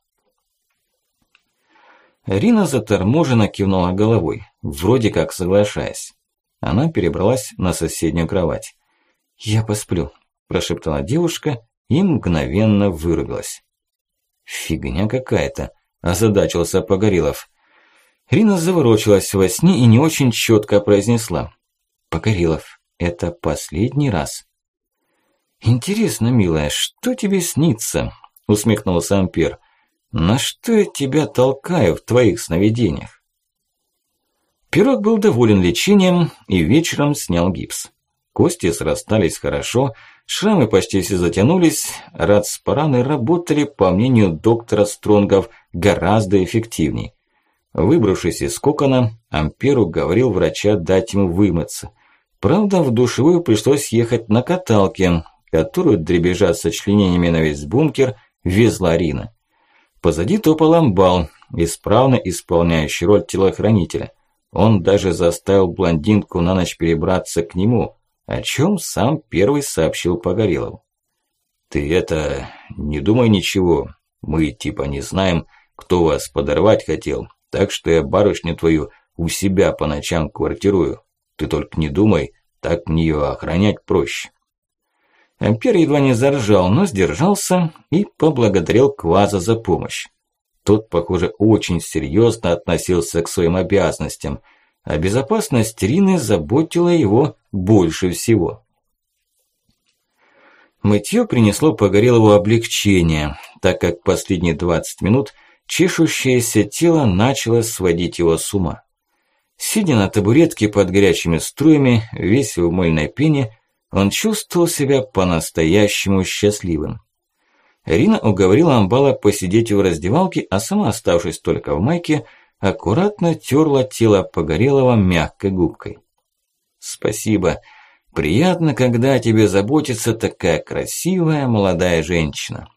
Рина заторможенно кивнула головой, вроде как соглашаясь. Она перебралась на соседнюю кровать. «Я посплю», – прошептала девушка и мгновенно вырубилась. «Фигня какая-то», – озадачился Погорелов. Рина заворочилась во сне и не очень четко произнесла. «Погорелов, это последний раз». «Интересно, милая, что тебе снится?» – усмехнулся Ампер. На что я тебя толкаю в твоих сновидениях? Пирог был доволен лечением и вечером снял гипс. Кости срастались хорошо, Шрамы почти все затянулись, радспараны работали, по мнению доктора Стронгов, гораздо эффективней. Выбравшись из кокона, Амперу говорил врача дать ему вымыться. Правда, в душевую пришлось ехать на каталке, которую, дребезжа сочленениями на весь бункер, везла Рина. Позади топал амбал, исправно исполняющий роль телохранителя. Он даже заставил блондинку на ночь перебраться к нему, о чем сам первый сообщил Погорелову. «Ты это, не думай ничего, мы типа не знаем, кто вас подорвать хотел, так что я барышню твою у себя по ночам квартирую. Ты только не думай, так мне ее охранять проще». Ампер едва не заржал, но сдержался и поблагодарил Кваза за помощь. Тот, похоже, очень серьезно относился к своим обязанностям, а безопасность Рины заботила его больше всего. Мытье принесло Погорелову облегчение, так как последние 20 минут чешущееся тело начало сводить его с ума. Сидя на табуретке под горячими струями, весь в мыльной пене, он чувствовал себя по-настоящему счастливым. Рина уговорила Амбала посидеть в раздевалке, а сама, оставшись только в майке, аккуратно терла тело Погорелого мягкой губкой. «Спасибо. Приятно, когда о тебе заботится такая красивая молодая женщина».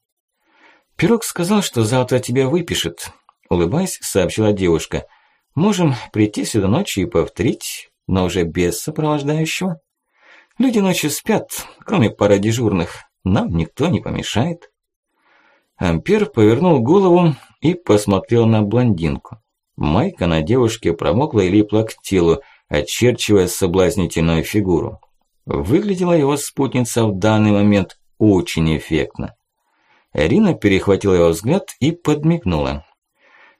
«Пирог сказал, что завтра тебя выпишет», – улыбаясь, сообщила девушка. «Можем прийти сюда ночью и повторить, но уже без сопровождающего». Люди ночью спят, кроме пары дежурных. Нам никто не помешает. Ампер повернул голову и посмотрел на блондинку. Майка на девушке промокла и липла к телу, очерчивая соблазнительную фигуру. Выглядела его спутница в данный момент очень эффектно. Рина перехватила его взгляд и подмигнула.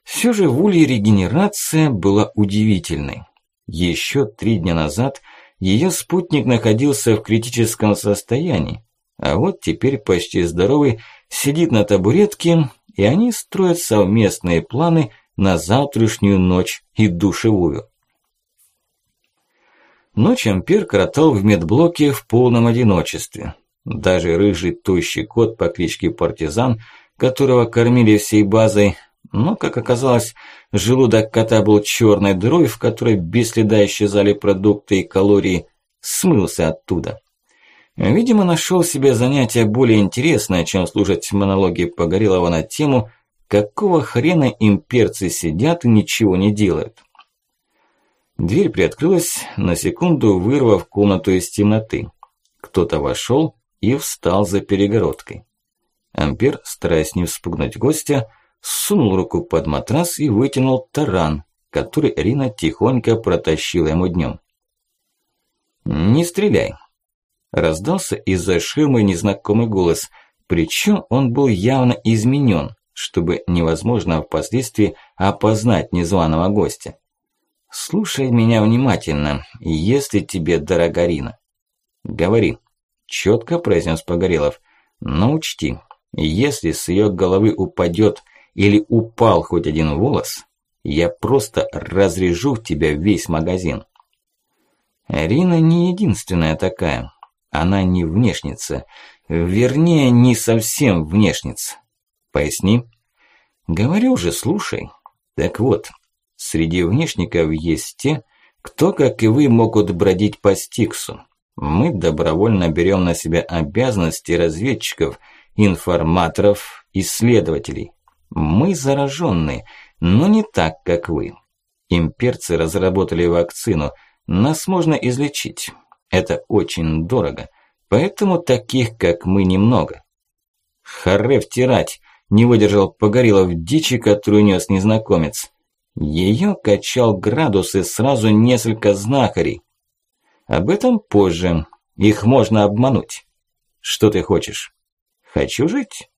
Все же в Улье регенерация была удивительной. Еще три дня назад – ее спутник находился в критическом состоянии, а вот теперь почти здоровый сидит на табуретке, и они строят совместные планы на завтрашнюю ночь и душевую. Ночь Ампер коротал в медблоке в полном одиночестве. Даже рыжий тощий кот по кличке Партизан, которого кормили всей базой, но, как оказалось, желудок кота был черной дырой, в которой без следа исчезали продукты и калории, смылся оттуда. Видимо, нашел себе занятие более интересное, чем слушать монологи Погорелова на тему, какого хрена имперцы сидят и ничего не делают. Дверь приоткрылась, на секунду вырвав комнату из темноты. Кто-то вошел и встал за перегородкой. Ампер, стараясь не вспугнуть гостя, сунул руку под матрас и вытянул таран, который Рина тихонько протащила ему днем. «Не стреляй!» Раздался из-за ширмы незнакомый голос, причем он был явно изменен, чтобы невозможно впоследствии опознать незваного гостя. «Слушай меня внимательно, если тебе дорога Рина». «Говори», – четко произнес Погорелов. «Но учти, если с ее головы упадет или упал хоть один волос, я просто разрежу в тебя весь магазин. Рина не единственная такая. Она не внешница. Вернее, не совсем внешница. Поясни. Говорю же, слушай. Так вот, среди внешников есть те, кто, как и вы, могут бродить по Стиксу. Мы добровольно берем на себя обязанности разведчиков, информаторов, исследователей. Мы зараженные, но не так, как вы. Имперцы разработали вакцину, нас можно излечить. Это очень дорого, поэтому таких, как мы, немного. Харе втирать, не выдержал Погорелов дичи, которую нес незнакомец. Ее качал градусы сразу несколько знахарей. Об этом позже. Их можно обмануть. Что ты хочешь? Хочу жить.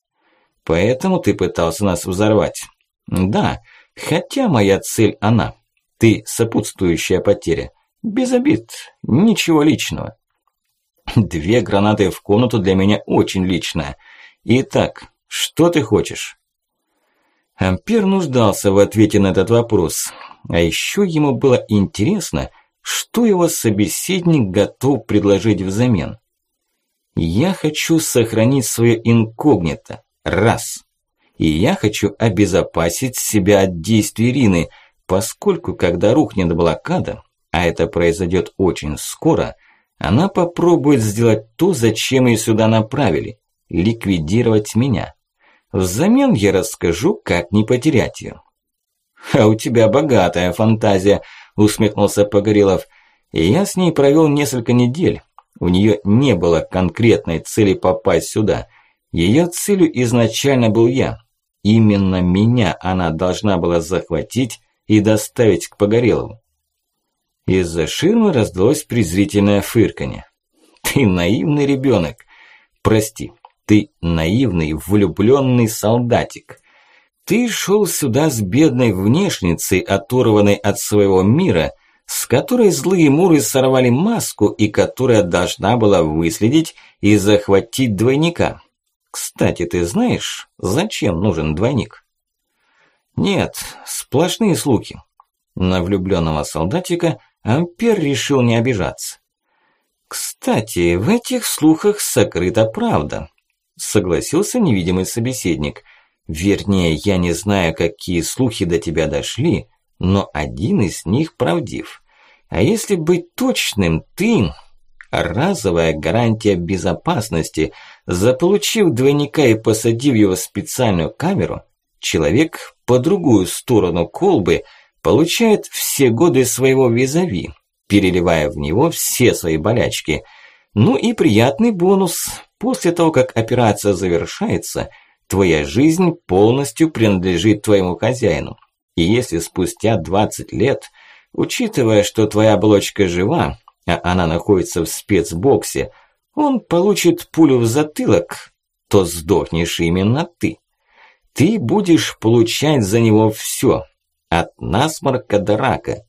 Поэтому ты пытался нас взорвать. Да, хотя моя цель она. Ты сопутствующая потеря. Без обид, ничего личного. Две гранаты в комнату для меня очень личное. Итак, что ты хочешь? Ампер нуждался в ответе на этот вопрос. А еще ему было интересно, что его собеседник готов предложить взамен. Я хочу сохранить свое инкогнито. Раз. И я хочу обезопасить себя от действий Рины, поскольку когда рухнет блокада, а это произойдет очень скоро, она попробует сделать то, зачем ее сюда направили – ликвидировать меня. Взамен я расскажу, как не потерять ее. «А у тебя богатая фантазия», – усмехнулся Погорелов. «Я с ней провел несколько недель. У нее не было конкретной цели попасть сюда. Ее целью изначально был я. Именно меня она должна была захватить и доставить к Погорелову. Из-за ширмы раздалось презрительное фырканье. «Ты наивный ребенок. Прости, ты наивный, влюбленный солдатик. Ты шел сюда с бедной внешницей, оторванной от своего мира, с которой злые муры сорвали маску и которая должна была выследить и захватить двойника. Кстати, ты знаешь, зачем нужен двойник? Нет, сплошные слухи. На влюбленного солдатика Ампер решил не обижаться. Кстати, в этих слухах сокрыта правда согласился невидимый собеседник. Вернее, я не знаю, какие слухи до тебя дошли, но один из них правдив. А если быть точным, ты разовая гарантия безопасности. Заполучив двойника и посадив его в специальную камеру, человек по другую сторону колбы получает все годы своего визави, переливая в него все свои болячки. Ну и приятный бонус После того, как операция завершается, твоя жизнь полностью принадлежит твоему хозяину. И если спустя 20 лет, учитывая, что твоя оболочка жива, а она находится в спецбоксе, он получит пулю в затылок, то сдохнешь именно ты. Ты будешь получать за него все, от насморка до рака.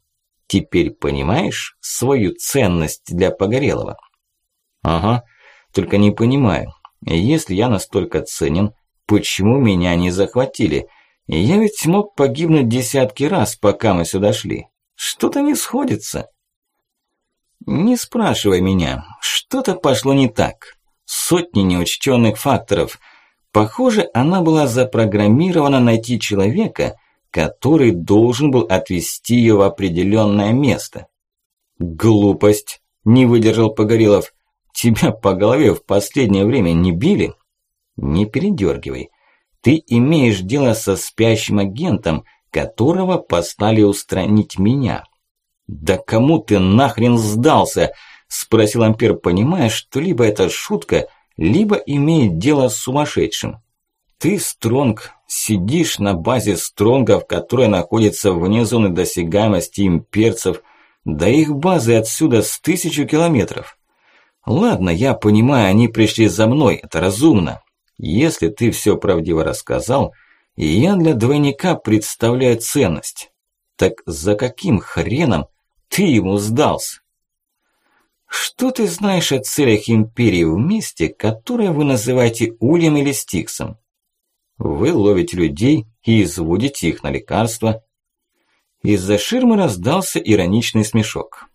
Теперь понимаешь свою ценность для Погорелого? Ага, только не понимаю, если я настолько ценен, почему меня не захватили? Я ведь мог погибнуть десятки раз, пока мы сюда шли. Что-то не сходится. Не спрашивай меня, что-то пошло не так. Сотни неучтенных факторов. Похоже, она была запрограммирована найти человека, который должен был отвезти ее в определенное место. Глупость, не выдержал Погорелов. Тебя по голове в последнее время не били? Не передергивай. Ты имеешь дело со спящим агентом, которого послали устранить меня. Да кому ты нахрен сдался? Спросил Ампер, понимая, что либо это шутка, либо имеет дело с сумасшедшим. Ты, Стронг, сидишь на базе Стронгов, которая находится вне зоны досягаемости имперцев, да их базы отсюда с тысячу километров. Ладно, я понимаю, они пришли за мной, это разумно. Если ты все правдиво рассказал, я для двойника представляю ценность. Так за каким хреном ты ему сдался? Что ты знаешь о целях Империи в месте, которое вы называете Ульем или Стиксом? Вы ловите людей и изводите их на лекарства. Из-за ширмы раздался ироничный смешок.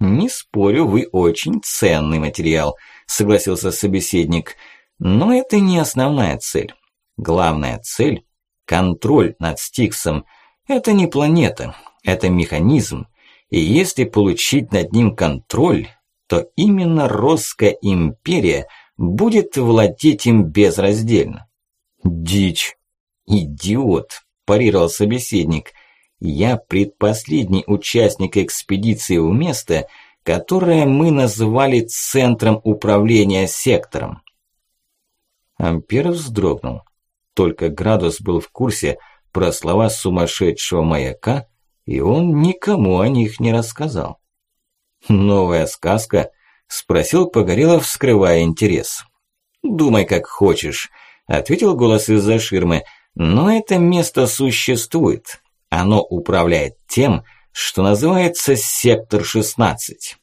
«Не спорю, вы очень ценный материал», – согласился собеседник. «Но это не основная цель. Главная цель – контроль над Стиксом. Это не планета, это механизм. И если получить над ним контроль, то именно Росская империя будет владеть им безраздельно». «Дичь!» «Идиот!» – парировал собеседник. Я предпоследний участник экспедиции в место, которое мы называли центром управления сектором. Ампер вздрогнул. Только Градус был в курсе про слова сумасшедшего маяка, и он никому о них не рассказал. «Новая сказка?» – спросил Погорелов, скрывая интерес. «Думай, как хочешь», – ответил голос из-за ширмы, – «но это место существует, оно управляет тем, что называется сектор 16.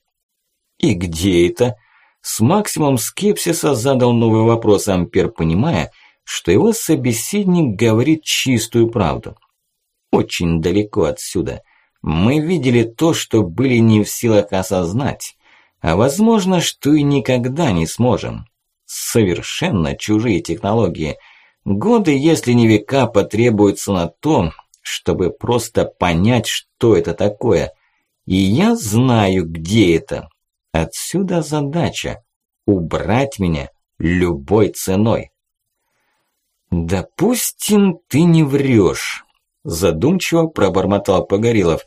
И где это? С максимум скепсиса задал новый вопрос Ампер, понимая, что его собеседник говорит чистую правду. Очень далеко отсюда. Мы видели то, что были не в силах осознать, а возможно, что и никогда не сможем. Совершенно чужие технологии. Годы, если не века, потребуются на то, чтобы просто понять, что это такое. И я знаю, где это. Отсюда задача – убрать меня любой ценой. «Допустим, ты не врешь», – задумчиво пробормотал Погорелов.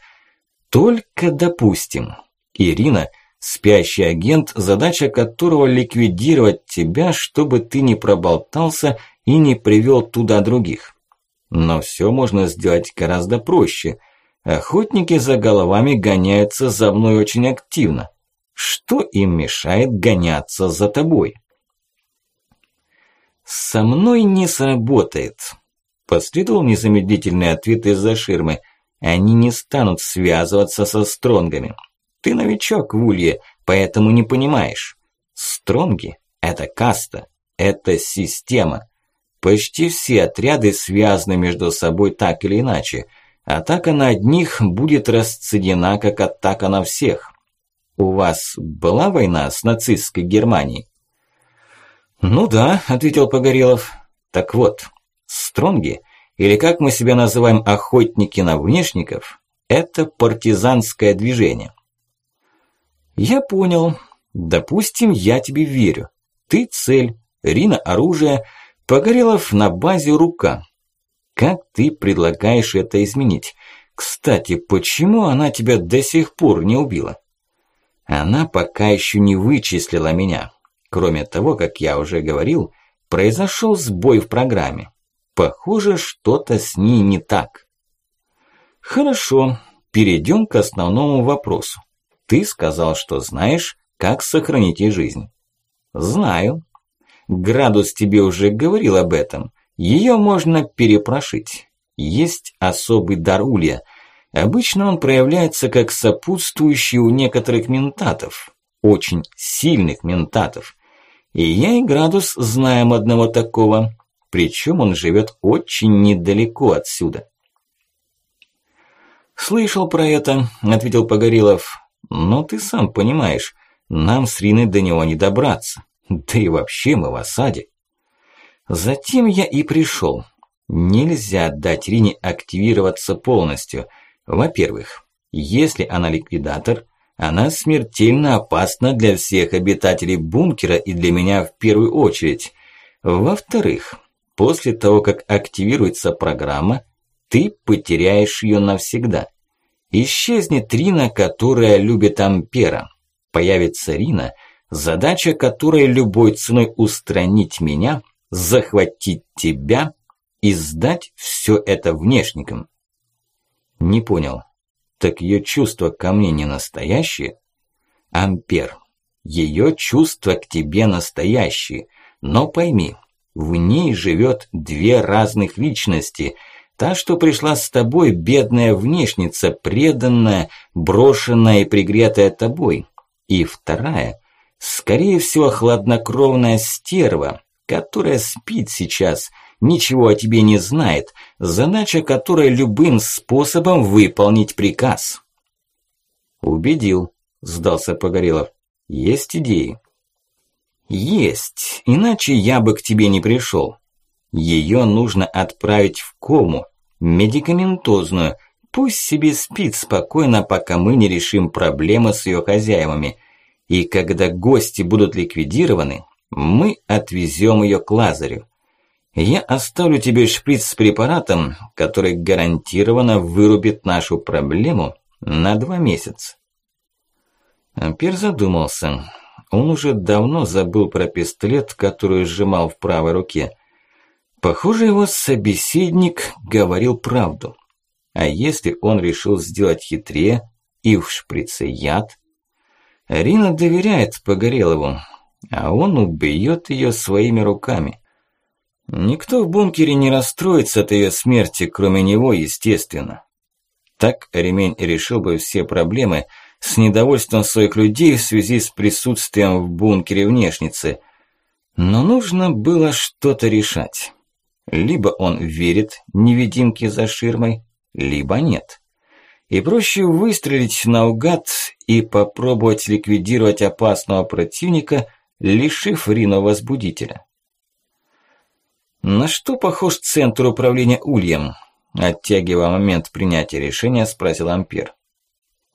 «Только допустим. Ирина – спящий агент, задача которого ликвидировать тебя, чтобы ты не проболтался и не привел туда других. Но все можно сделать гораздо проще. Охотники за головами гоняются за мной очень активно. Что им мешает гоняться за тобой?» «Со мной не сработает», – последовал незамедлительный ответ из-за ширмы. «Они не станут связываться со стронгами. Ты новичок в Улье, поэтому не понимаешь. Стронги – это каста, это система. Почти все отряды связаны между собой так или иначе. Атака на одних будет расценена как атака на всех. У вас была война с нацистской Германией? «Ну да», – ответил Погорелов. «Так вот, стронги, или как мы себя называем охотники на внешников, это партизанское движение». «Я понял. Допустим, я тебе верю. Ты цель, Рина оружие, Погорелов на базе рука. Как ты предлагаешь это изменить? Кстати, почему она тебя до сих пор не убила?» «Она пока еще не вычислила меня». Кроме того, как я уже говорил, произошел сбой в программе. Похоже, что-то с ней не так. Хорошо, перейдем к основному вопросу. Ты сказал, что знаешь, как сохранить ей жизнь. Знаю. Градус тебе уже говорил об этом. Ее можно перепрошить. Есть особый дар улья. Обычно он проявляется как сопутствующий у некоторых ментатов. Очень сильных ментатов. И я и Градус знаем одного такого. Причем он живет очень недалеко отсюда. «Слышал про это», – ответил Погорелов. «Но ты сам понимаешь, нам с Риной до него не добраться. Да и вообще мы в осаде». Затем я и пришел. Нельзя дать Рине активироваться полностью. Во-первых, если она ликвидатор – она смертельно опасна для всех обитателей бункера и для меня в первую очередь. Во-вторых, после того, как активируется программа, ты потеряешь ее навсегда. Исчезнет Рина, которая любит Ампера. Появится Рина, задача которой любой ценой устранить меня, захватить тебя и сдать все это внешникам. Не понял. Так ее чувства ко мне не настоящие? Ампер, ее чувства к тебе настоящие. Но пойми, в ней живет две разных личности. Та, что пришла с тобой, бедная внешница, преданная, брошенная и пригретая тобой. И вторая, скорее всего, хладнокровная стерва, которая спит сейчас – ничего о тебе не знает, задача которой любым способом выполнить приказ. Убедил, сдался Погорелов. Есть идеи? Есть, иначе я бы к тебе не пришел. Ее нужно отправить в кому, медикаментозную, пусть себе спит спокойно, пока мы не решим проблемы с ее хозяевами. И когда гости будут ликвидированы, мы отвезем ее к Лазарю. Я оставлю тебе шприц с препаратом, который гарантированно вырубит нашу проблему на два месяца. Ампер задумался. Он уже давно забыл про пистолет, который сжимал в правой руке. Похоже, его собеседник говорил правду. А если он решил сделать хитрее и в шприце яд? Рина доверяет Погорелову, а он убьет ее своими руками. Никто в бункере не расстроится от ее смерти, кроме него, естественно. Так ремень решил бы все проблемы с недовольством своих людей в связи с присутствием в бункере внешницы. Но нужно было что-то решать. Либо он верит невидимке за ширмой, либо нет. И проще выстрелить наугад и попробовать ликвидировать опасного противника, лишив Рину возбудителя. «На что похож центр управления ульем?» Оттягивая момент принятия решения, спросил Ампер.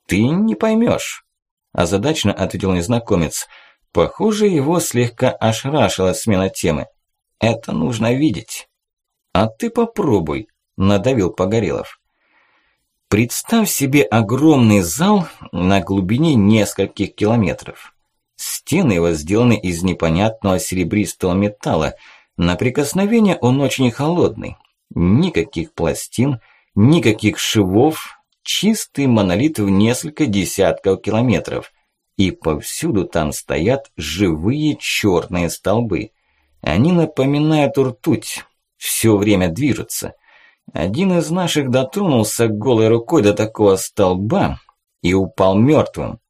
«Ты не поймешь», – озадачно ответил незнакомец. Похоже, его слегка ошрашила смена темы. «Это нужно видеть». «А ты попробуй», – надавил Погорелов. Представь себе огромный зал на глубине нескольких километров. Стены его сделаны из непонятного серебристого металла. На прикосновение он очень холодный. Никаких пластин, никаких швов, чистый монолит в несколько десятков километров. И повсюду там стоят живые черные столбы. Они напоминают ртуть, все время движутся. Один из наших дотронулся голой рукой до такого столба и упал мертвым.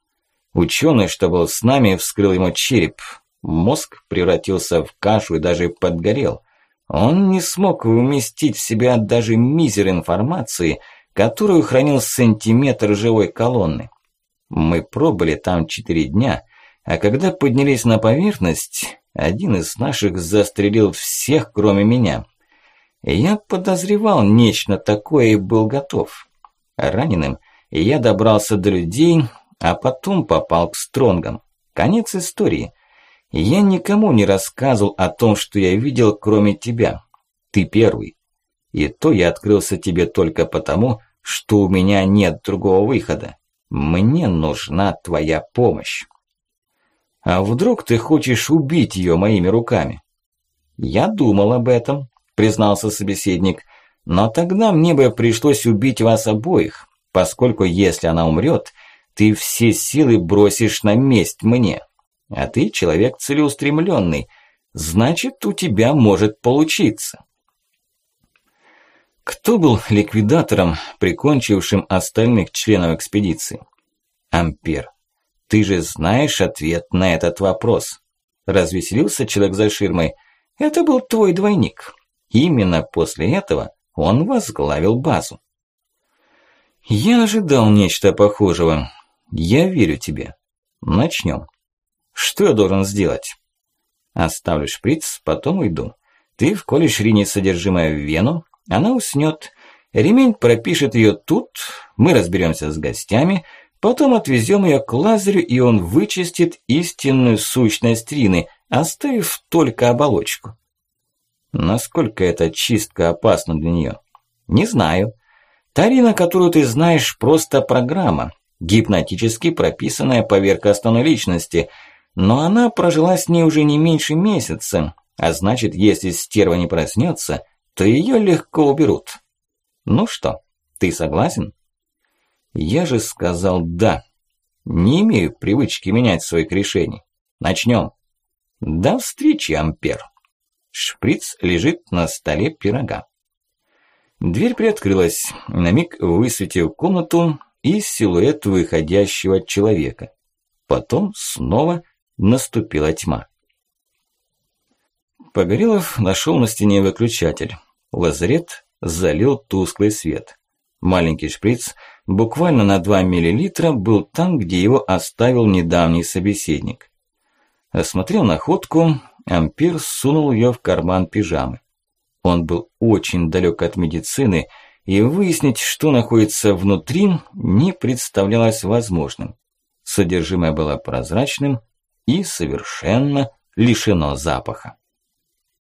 Ученый, что был с нами, вскрыл ему череп. Мозг превратился в кашу и даже подгорел. Он не смог вместить в себя даже мизер информации, которую хранил сантиметр живой колонны. Мы пробыли там четыре дня, а когда поднялись на поверхность, один из наших застрелил всех, кроме меня. Я подозревал нечто такое и был готов. Раненым я добрался до людей, а потом попал к Стронгам. Конец истории. Я никому не рассказывал о том, что я видел, кроме тебя. Ты первый. И то я открылся тебе только потому, что у меня нет другого выхода. Мне нужна твоя помощь. А вдруг ты хочешь убить ее моими руками? Я думал об этом, признался собеседник. Но тогда мне бы пришлось убить вас обоих, поскольку если она умрет, ты все силы бросишь на месть мне. А ты человек целеустремленный, значит, у тебя может получиться. Кто был ликвидатором, прикончившим остальных членов экспедиции? Ампер. Ты же знаешь ответ на этот вопрос. Развеселился человек за ширмой. Это был твой двойник. Именно после этого он возглавил базу. Я ожидал нечто похожего. Я верю тебе. Начнем. Что я должен сделать? Оставлю шприц, потом уйду. Ты вколешь Рине содержимое в вену, она уснет. Ремень пропишет ее тут, мы разберемся с гостями, потом отвезем ее к лазерю, и он вычистит истинную сущность Рины, оставив только оболочку. Насколько эта чистка опасна для нее? Не знаю. Тарина, которую ты знаешь, просто программа, гипнотически прописанная поверх основной личности, но она прожила с ней уже не меньше месяца, а значит, если стерва не проснется, то ее легко уберут. Ну что, ты согласен? Я же сказал «да». Не имею привычки менять своих решений. Начнем. До встречи, Ампер. Шприц лежит на столе пирога. Дверь приоткрылась, на миг высветив комнату и силуэт выходящего человека. Потом снова наступила тьма. Погорелов нашел на стене выключатель. Лазарет залил тусклый свет. Маленький шприц буквально на 2 мл был там, где его оставил недавний собеседник. Осмотрел находку, Ампир сунул ее в карман пижамы. Он был очень далек от медицины, и выяснить, что находится внутри, не представлялось возможным. Содержимое было прозрачным и совершенно лишено запаха.